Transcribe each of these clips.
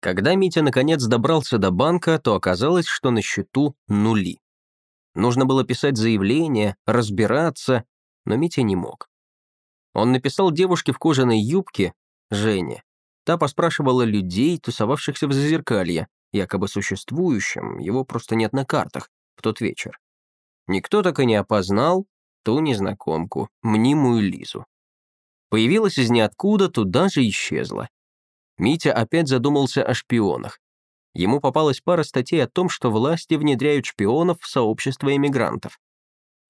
Когда Митя наконец добрался до банка, то оказалось, что на счету нули. Нужно было писать заявление, разбираться, но Митя не мог. Он написал девушке в кожаной юбке, Жене. Та поспрашивала людей, тусовавшихся в Зазеркалье, якобы существующем, его просто нет на картах, в тот вечер. Никто так и не опознал ту незнакомку, мнимую Лизу. Появилась из ниоткуда, туда же исчезла. Митя опять задумался о шпионах. Ему попалась пара статей о том, что власти внедряют шпионов в сообщество иммигрантов.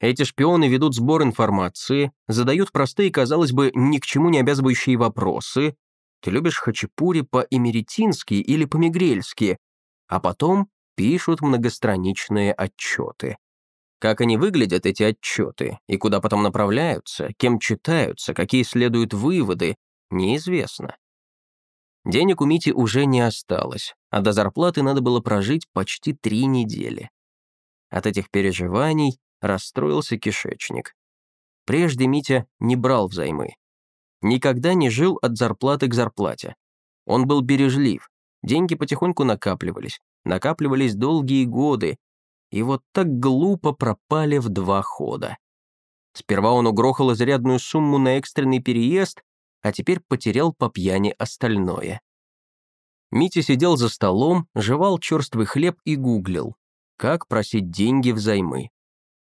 Эти шпионы ведут сбор информации, задают простые, казалось бы, ни к чему не обязывающие вопросы. Ты любишь хачапури по-эмеретински или по-мигрельски, а потом пишут многостраничные отчеты. Как они выглядят, эти отчеты, и куда потом направляются, кем читаются, какие следуют выводы, неизвестно. Денег у Мити уже не осталось, а до зарплаты надо было прожить почти три недели. От этих переживаний расстроился кишечник. Прежде Митя не брал взаймы. Никогда не жил от зарплаты к зарплате. Он был бережлив, деньги потихоньку накапливались, накапливались долгие годы, и вот так глупо пропали в два хода. Сперва он угрохал изрядную сумму на экстренный переезд, а теперь потерял по пьяни остальное. Митя сидел за столом, жевал черствый хлеб и гуглил, как просить деньги взаймы.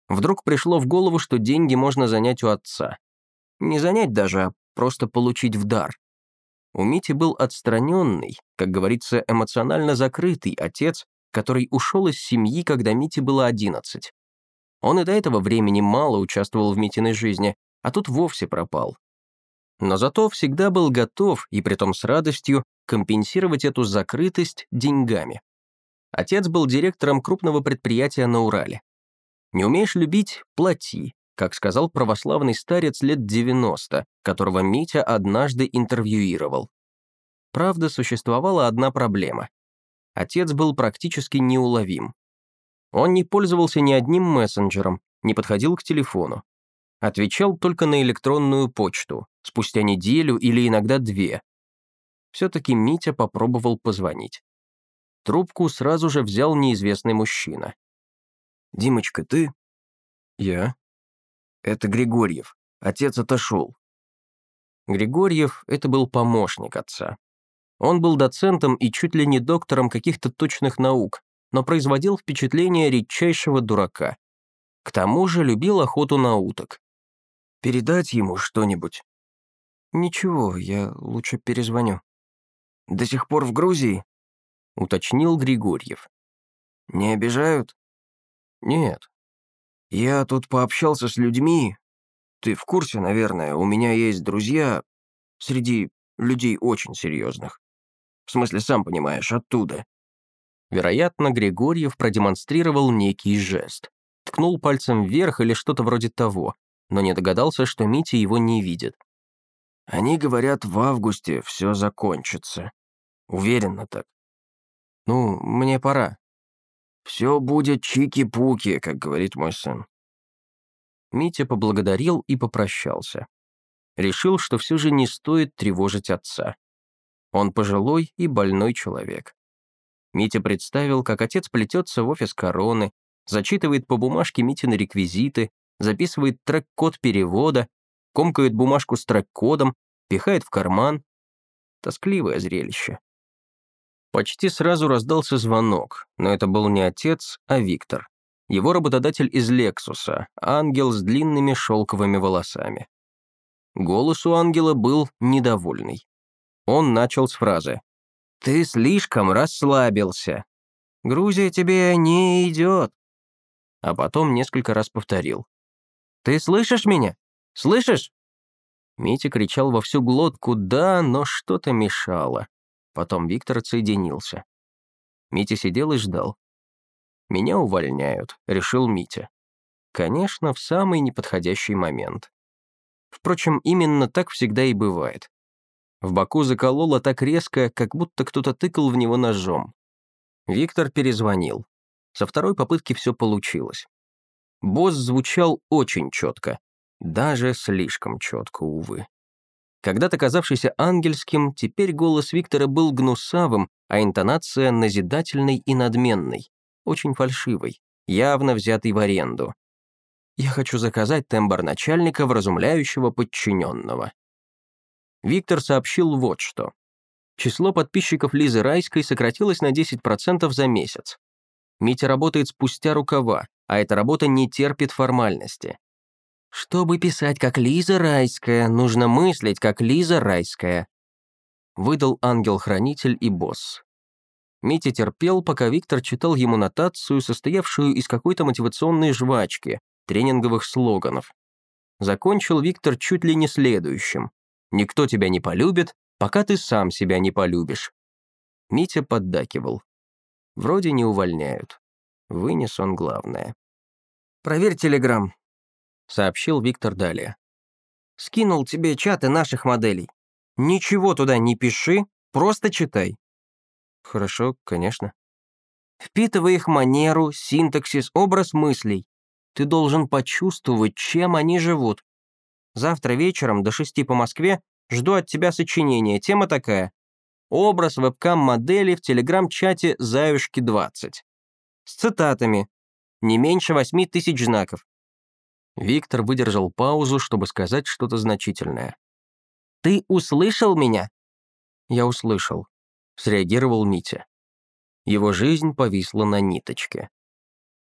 Вдруг пришло в голову, что деньги можно занять у отца. Не занять даже, а просто получить в дар. У Мити был отстраненный, как говорится, эмоционально закрытый отец, который ушел из семьи, когда Мите было 11. Он и до этого времени мало участвовал в Митиной жизни, а тут вовсе пропал. Но зато всегда был готов, и притом с радостью, компенсировать эту закрытость деньгами. Отец был директором крупного предприятия на Урале. «Не умеешь любить – плати», как сказал православный старец лет 90, которого Митя однажды интервьюировал. Правда, существовала одна проблема. Отец был практически неуловим. Он не пользовался ни одним мессенджером, не подходил к телефону. Отвечал только на электронную почту, спустя неделю или иногда две. Все-таки Митя попробовал позвонить. Трубку сразу же взял неизвестный мужчина. «Димочка, ты?» «Я?» «Это Григорьев. Отец отошел». Григорьев — это был помощник отца. Он был доцентом и чуть ли не доктором каких-то точных наук, но производил впечатление редчайшего дурака. К тому же любил охоту на уток. «Передать ему что-нибудь?» «Ничего, я лучше перезвоню». «До сих пор в Грузии?» — уточнил Григорьев. «Не обижают?» «Нет». «Я тут пообщался с людьми. Ты в курсе, наверное, у меня есть друзья среди людей очень серьезных. В смысле, сам понимаешь, оттуда». Вероятно, Григорьев продемонстрировал некий жест. Ткнул пальцем вверх или что-то вроде того, но не догадался, что Митя его не видит. «Они говорят, в августе все закончится. Уверенно так. Ну, мне пора. Все будет чики-пуки, как говорит мой сын». Митя поблагодарил и попрощался. Решил, что все же не стоит тревожить отца. Он пожилой и больной человек. Митя представил, как отец плетется в офис короны, зачитывает по бумажке Митины реквизиты, записывает трек-код перевода, комкает бумажку с трек-кодом, пихает в карман. Тоскливое зрелище. Почти сразу раздался звонок, но это был не отец, а Виктор. Его работодатель из Лексуса, ангел с длинными шелковыми волосами. Голос у ангела был недовольный. Он начал с фразы. «Ты слишком расслабился. Грузия тебе не идет». А потом несколько раз повторил. «Ты слышишь меня? Слышишь?» Митя кричал во всю глотку «да», но что-то мешало. Потом Виктор отсоединился. Митя сидел и ждал. «Меня увольняют», — решил Митя. Конечно, в самый неподходящий момент. Впрочем, именно так всегда и бывает. В боку закололо так резко, как будто кто-то тыкал в него ножом. Виктор перезвонил. Со второй попытки все получилось. Босс звучал очень четко. Даже слишком четко, увы. Когда-то казавшийся ангельским, теперь голос Виктора был гнусавым, а интонация назидательной и надменной, очень фальшивой, явно взятой в аренду. Я хочу заказать тембр начальника, вразумляющего подчиненного. Виктор сообщил вот что. Число подписчиков Лизы Райской сократилось на 10% за месяц. Митя работает спустя рукава, а эта работа не терпит формальности. Чтобы писать как Лиза Райская, нужно мыслить как Лиза Райская. Выдал ангел-хранитель и босс. Митя терпел, пока Виктор читал ему нотацию, состоявшую из какой-то мотивационной жвачки, тренинговых слоганов. Закончил Виктор чуть ли не следующим. «Никто тебя не полюбит, пока ты сам себя не полюбишь». Митя поддакивал. Вроде не увольняют. Вынес он главное. «Проверь Телеграм», — сообщил Виктор далее. «Скинул тебе чаты наших моделей. Ничего туда не пиши, просто читай». «Хорошо, конечно». Впитывай их манеру, синтаксис, образ мыслей. Ты должен почувствовать, чем они живут. Завтра вечером до шести по Москве жду от тебя сочинения. Тема такая. Образ вебкам-модели в телеграм-чате «Заюшки-20». С цитатами. Не меньше восьми тысяч знаков. Виктор выдержал паузу, чтобы сказать что-то значительное. «Ты услышал меня?» «Я услышал», — среагировал Митя. Его жизнь повисла на ниточке.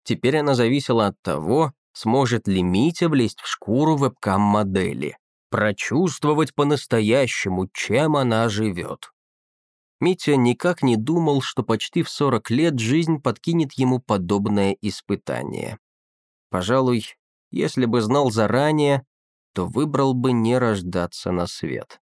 Теперь она зависела от того, сможет ли Митя влезть в шкуру вебкам-модели, прочувствовать по-настоящему, чем она живет. Митя никак не думал, что почти в 40 лет жизнь подкинет ему подобное испытание. Пожалуй, если бы знал заранее, то выбрал бы не рождаться на свет.